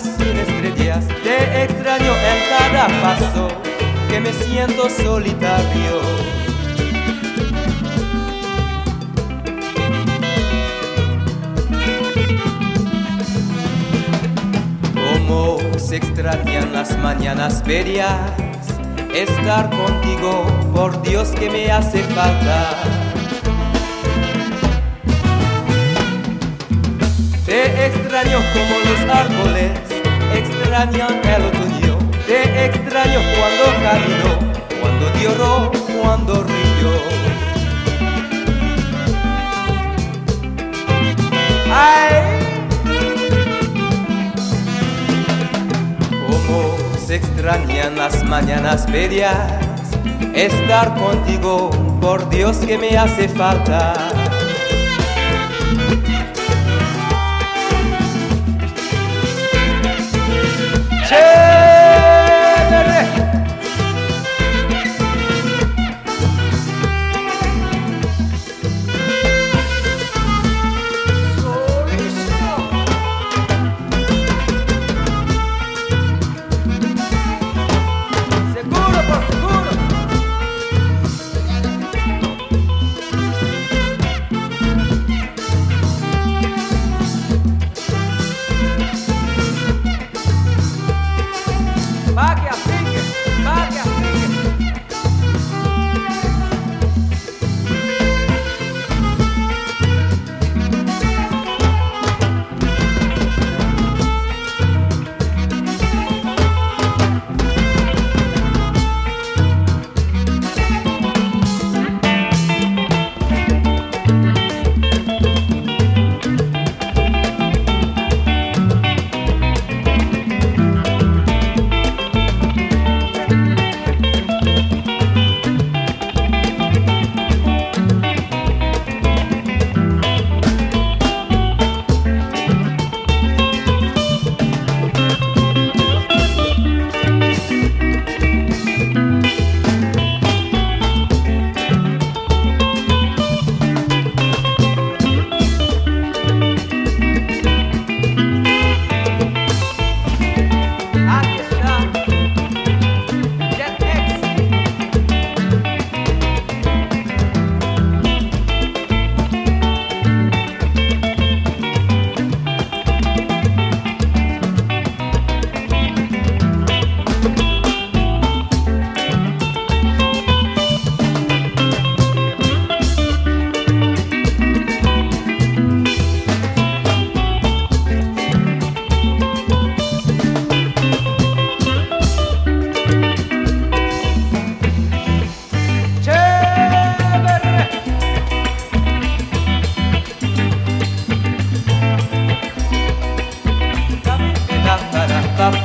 sin estrellas, te extraño en cada paso, que me siento solitario. Como se extrañan las mañanas ferias, estar contigo, por Dios que me hace falta. Te extraño como los árboles extrañan el otoño. Te extraño cuando camino, cuando lloro, cuando río. Ay, como se extrañan las mañanas ferias, estar contigo, por Dios que me hace falta. Che!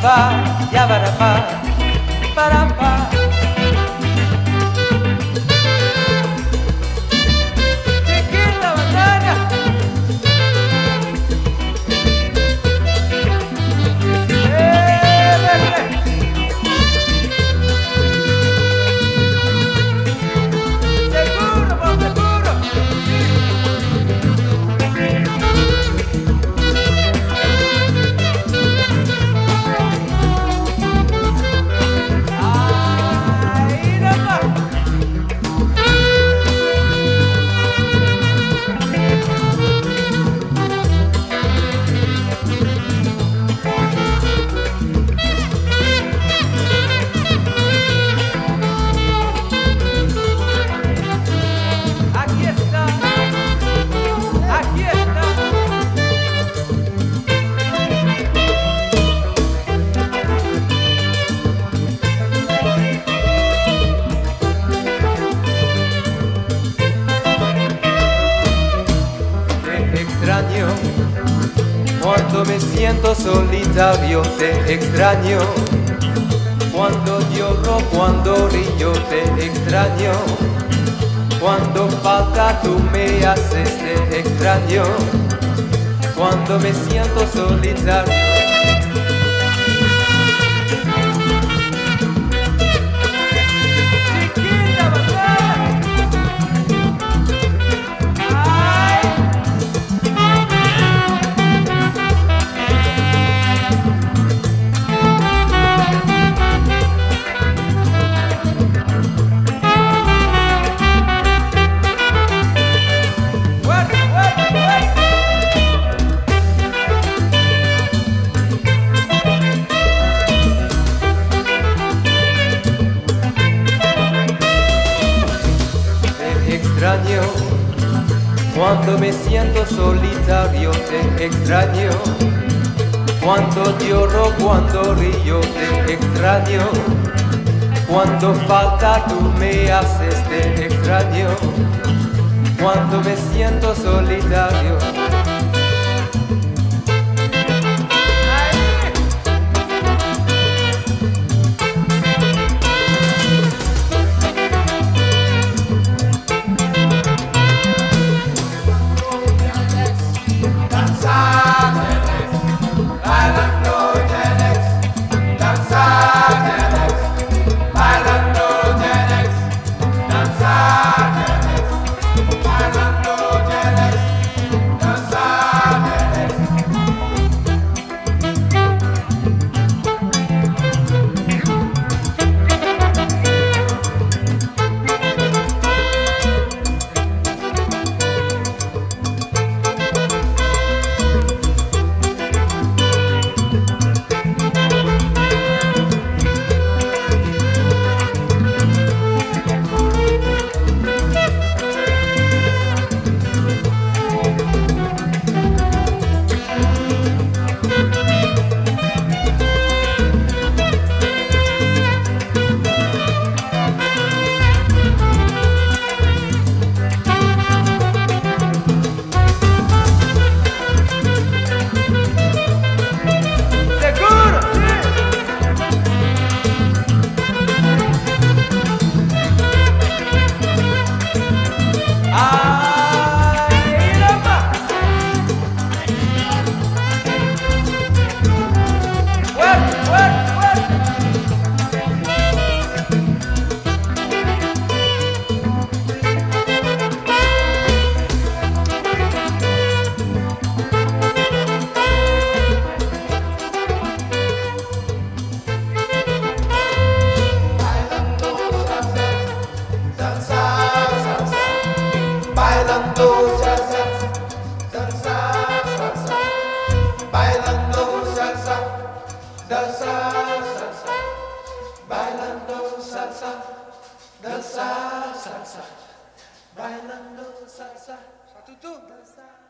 ba, ya ba da ba, ba da siento solitario, te extraño. Cuando lloro, cuando río, te extraño. Cuando falta tú me haces, te extraño. Cuando me siento solitario. extraño, cuando me siento solitario te extraño, cuando lloro, cuando río te extraño, cuando falta tú me haces te extraño, cuando me siento solitario bailando salsa, Satu tu. danza.